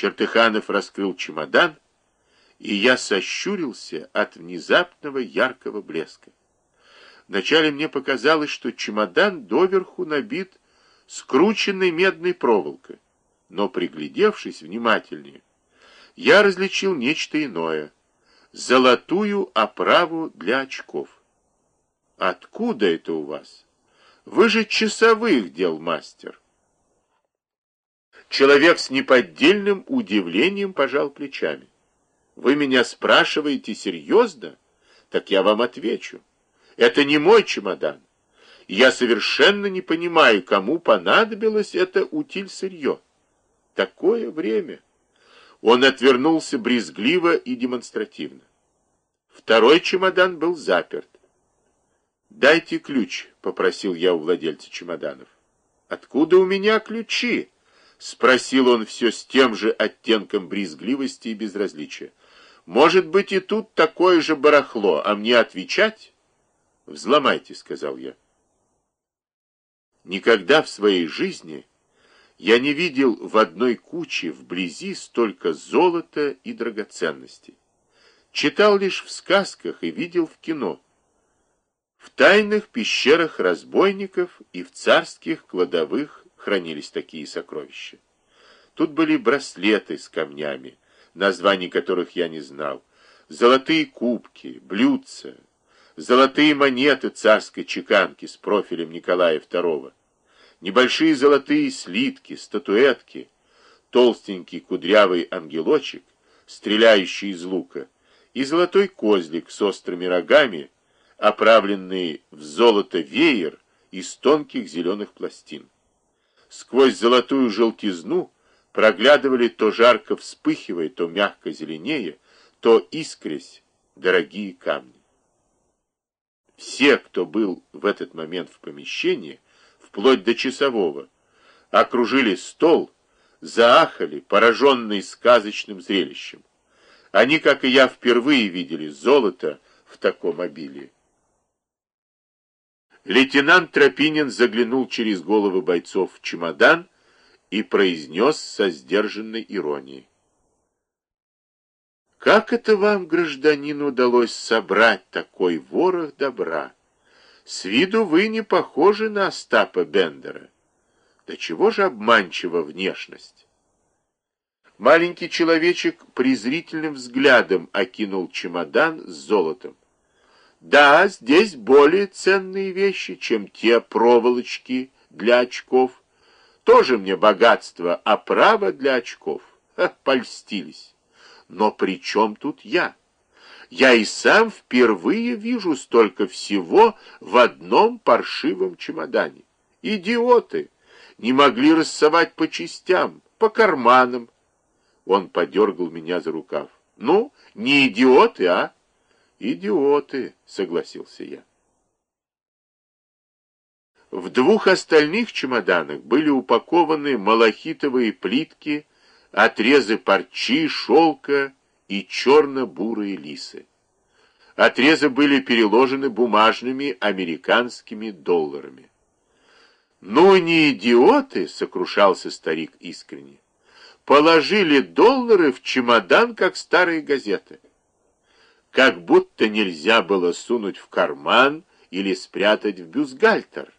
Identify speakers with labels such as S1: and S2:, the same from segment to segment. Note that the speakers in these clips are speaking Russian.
S1: Чертыханов раскрыл чемодан, и я сощурился от внезапного яркого блеска. Вначале мне показалось, что чемодан доверху набит скрученной медной проволокой, но, приглядевшись внимательнее, я различил нечто иное — золотую оправу для очков. Откуда это у вас? Вы же часовых дел мастер. Человек с неподдельным удивлением пожал плечами. Вы меня спрашиваете серьезно? Так я вам отвечу. Это не мой чемодан. Я совершенно не понимаю, кому понадобилось это утиль-сырье. Такое время. Он отвернулся брезгливо и демонстративно. Второй чемодан был заперт. «Дайте ключ», — попросил я у владельца чемоданов. «Откуда у меня ключи?» — спросил он все с тем же оттенком брезгливости и безразличия. «Может быть, и тут такое же барахло, а мне отвечать?» «Взломайте», — сказал я. Никогда в своей жизни я не видел в одной куче вблизи столько золота и драгоценностей. Читал лишь в сказках и видел в кино. В тайных пещерах разбойников и в царских кладовых хранились такие сокровища. Тут были браслеты с камнями, названий которых я не знал, золотые кубки, блюдца, золотые монеты царской чеканки с профилем Николая II, небольшие золотые слитки, статуэтки, толстенький кудрявый ангелочек, стреляющий из лука, и золотой козлик с острыми рогами, оправленный в золото веер из тонких зеленых пластин. Сквозь золотую желтизну проглядывали то жарко вспыхивая, то мягко зеленее, то искрясь дорогие камни. Все, кто был в этот момент в помещении, вплоть до часового, окружили стол, заахали, пораженные сказочным зрелищем. Они, как и я, впервые видели золото в таком обилии. Лейтенант Тропинин заглянул через головы бойцов в чемодан и произнес со сдержанной иронией. Как это вам, гражданин, удалось собрать такой ворох добра? С виду вы не похожи на Остапа Бендера. Да чего же обманчива внешность? Маленький человечек презрительным взглядом окинул чемодан с золотом. Да, здесь более ценные вещи, чем те проволочки для очков. Тоже мне богатство, а право для очков. Ха, польстились. Но при чем тут я? Я и сам впервые вижу столько всего в одном паршивом чемодане. Идиоты! Не могли рассовать по частям, по карманам. Он подергал меня за рукав. Ну, не идиоты, а? Идиоты, согласился я. В двух остальных чемоданах были упакованы малахитовые плитки, отрезы парчи, шелка и черно-бурые лисы. Отрезы были переложены бумажными американскими долларами. «Ну, не идиоты!» — сокрушался старик искренне. «Положили доллары в чемодан, как старые газеты. Как будто нельзя было сунуть в карман или спрятать в бюстгальтер.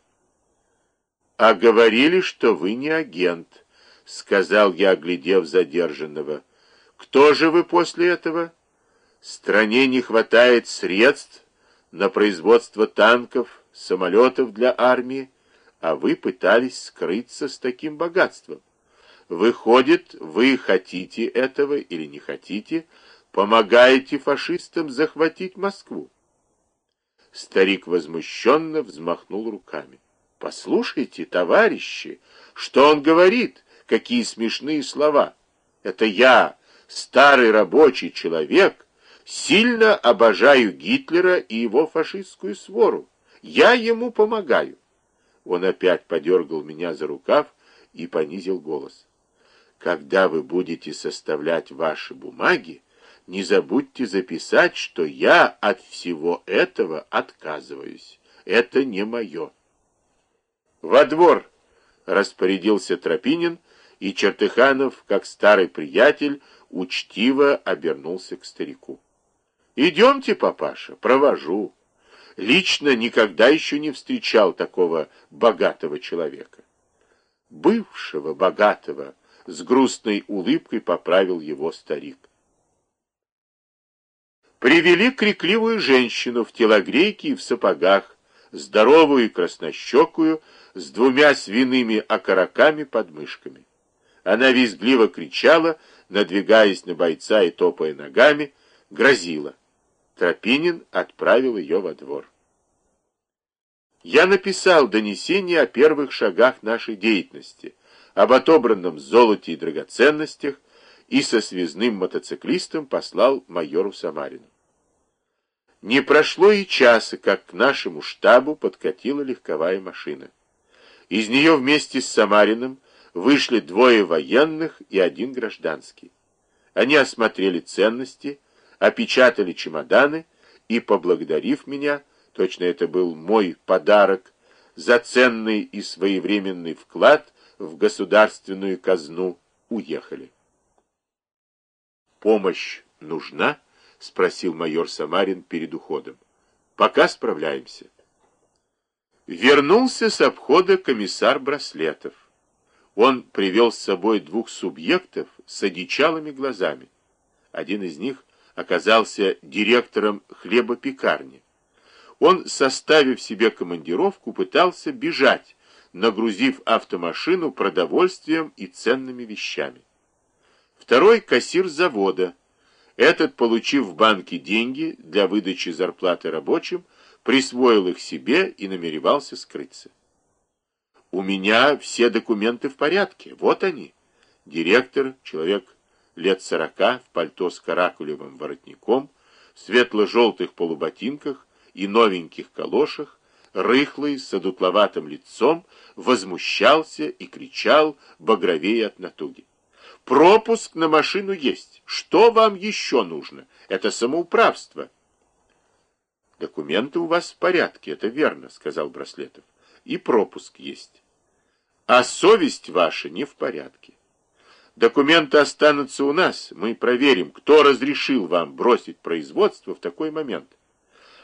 S1: А говорили, что вы не агент». — сказал я, оглядев задержанного. «Кто же вы после этого? Стране не хватает средств на производство танков, самолетов для армии, а вы пытались скрыться с таким богатством. Выходит, вы хотите этого или не хотите, помогаете фашистам захватить Москву?» Старик возмущенно взмахнул руками. «Послушайте, товарищи, что он говорит?» Какие смешные слова! Это я, старый рабочий человек, сильно обожаю Гитлера и его фашистскую свору. Я ему помогаю. Он опять подергал меня за рукав и понизил голос. Когда вы будете составлять ваши бумаги, не забудьте записать, что я от всего этого отказываюсь. Это не мое. Во двор распорядился Тропинин, и Чертыханов, как старый приятель, учтиво обернулся к старику. «Идемте, папаша, провожу. Лично никогда еще не встречал такого богатого человека». «Бывшего богатого», — с грустной улыбкой поправил его старик. Привели крикливую женщину в телогрейке и в сапогах, здоровую и краснощекую, с двумя свиными окороками под мышками. Она визгливо кричала, надвигаясь на бойца и топая ногами, грозила. Тропинин отправил ее во двор. Я написал донесение о первых шагах нашей деятельности, об отобранном золоте и драгоценностях, и со связным мотоциклистом послал майору Самарину. Не прошло и часа, как к нашему штабу подкатила легковая машина. Из нее вместе с Самариным вышли двое военных и один гражданский. Они осмотрели ценности, опечатали чемоданы и, поблагодарив меня, точно это был мой подарок, за ценный и своевременный вклад в государственную казну, уехали. «Помощь нужна?» — спросил майор Самарин перед уходом. «Пока справляемся». Вернулся с обхода комиссар Браслетов он привел с собой двух субъектов с одичалыми глазами. Один из них оказался директором хлебопекарни. Он, составив себе командировку, пытался бежать, нагрузив автомашину продовольствием и ценными вещами. Второй – кассир завода. Этот, получив в банке деньги для выдачи зарплаты рабочим, присвоил их себе и намеревался скрыться. У меня все документы в порядке. Вот они. Директор, человек лет сорока, в пальто с каракулевым воротником, светло-желтых полуботинках и новеньких калошах, рыхлый, с одутловатым лицом, возмущался и кричал, багровее от натуги. «Пропуск на машину есть. Что вам еще нужно? Это самоуправство». «Документы у вас в порядке, это верно», — сказал Браслетов. «И пропуск есть а совесть ваша не в порядке. Документы останутся у нас, мы проверим, кто разрешил вам бросить производство в такой момент.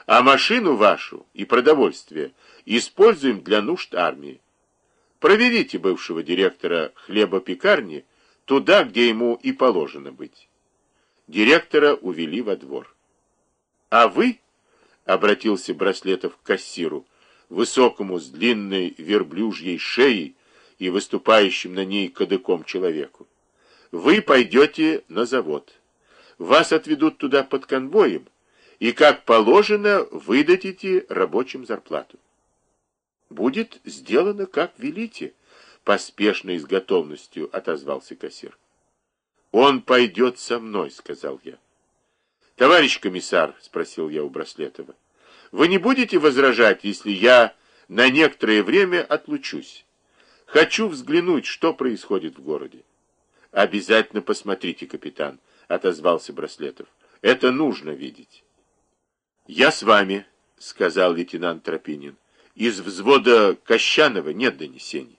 S1: А машину вашу и продовольствие используем для нужд армии. Проверите бывшего директора хлебопекарни туда, где ему и положено быть. Директора увели во двор. А вы, — обратился Браслетов к кассиру, высокому с длинной верблюжьей шеей, и выступающим на ней кадыком человеку. Вы пойдете на завод. Вас отведут туда под конвоем, и, как положено, выдадите рабочим зарплату. Будет сделано, как велите, поспешно и с готовностью отозвался кассир. Он пойдет со мной, сказал я. Товарищ комиссар, спросил я у Браслетова, вы не будете возражать, если я на некоторое время отлучусь? Хочу взглянуть, что происходит в городе. Обязательно посмотрите, капитан, отозвался Браслетов. Это нужно видеть. Я с вами, сказал лейтенант Тропинин. Из взвода Кощанова нет донесений.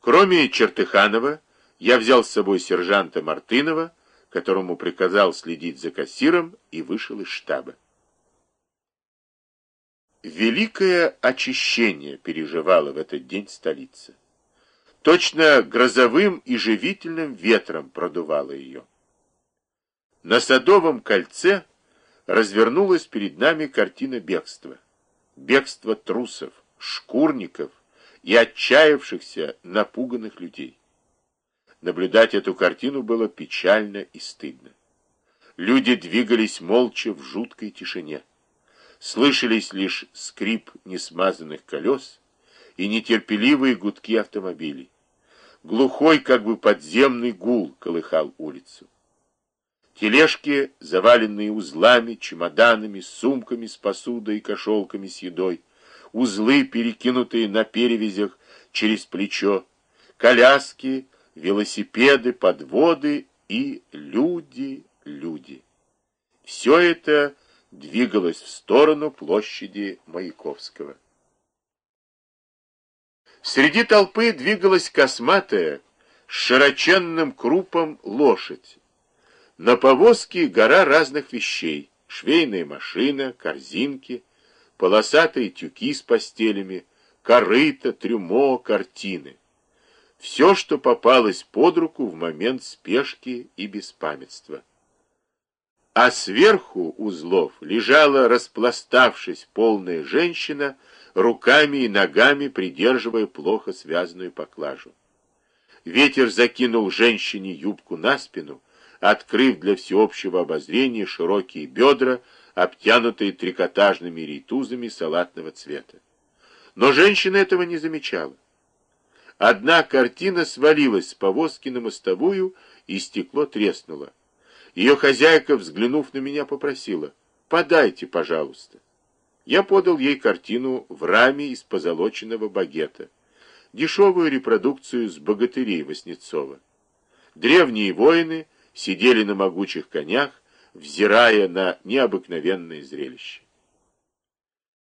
S1: Кроме Чертыханова, я взял с собой сержанта Мартынова, которому приказал следить за кассиром, и вышел из штаба. Великое очищение переживала в этот день столица. Точно грозовым и живительным ветром продувало ее. На Садовом кольце развернулась перед нами картина бегства. Бегство трусов, шкурников и отчаявшихся, напуганных людей. Наблюдать эту картину было печально и стыдно. Люди двигались молча в жуткой тишине. Слышались лишь скрип несмазанных колес и нетерпеливые гудки автомобилей. Глухой, как бы подземный гул колыхал улицу. Тележки, заваленные узлами, чемоданами, сумками с посудой и кошелками с едой, узлы, перекинутые на перевязях через плечо, коляски, велосипеды, подводы и люди, люди. Все это двигалась в сторону площади Маяковского. Среди толпы двигалась косматая, с широченным крупом лошадь. На повозке гора разных вещей, швейная машина, корзинки, полосатые тюки с постелями, корыто, трюмо, картины. Все, что попалось под руку в момент спешки и беспамятства. А сверху узлов лежала, распластавшись, полная женщина, руками и ногами придерживая плохо связанную поклажу. Ветер закинул женщине юбку на спину, открыв для всеобщего обозрения широкие бедра, обтянутые трикотажными рейтузами салатного цвета. Но женщина этого не замечала. Одна картина свалилась с повозки на мостовую, и стекло треснуло. Ее хозяйка, взглянув на меня, попросила, «Подайте, пожалуйста». Я подал ей картину в раме из позолоченного багета, дешевую репродукцию с богатырей Васнецова. Древние воины сидели на могучих конях, взирая на необыкновенное зрелище.